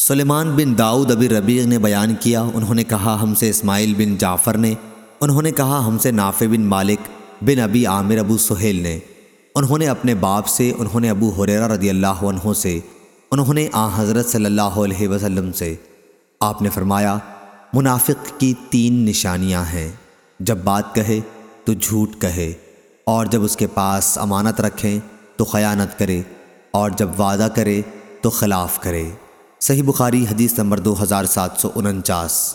سلیمان بن داؤد ابی ربیع نے بیان کیا، انہوں نے کہا، ہم سے اسماعیل بن جعفر نے، انہوں نے کہا، ہم سے نافع بن مالک بن ابی عامر ابو سہیل نے۔ انہوں نے اپنے باپ سے، انہوں نے ابو حریرہ رضی اللہ عنہ سے، انہوں نے آ حضرت صلی اللہ علیہ وسلم سے۔ آپ نے فرمایا، منافق کی تین نشانیاں ہیں۔ جب بات کہے تو جھوٹ کہے، اور جب اس کے پاس امانت رکھیں تو خیانت کرے، اور جب وعدہ کرے تو خلاف کرے۔ صحیح بخاری حدیث نمبر دو ہزار سات سو انچاس۔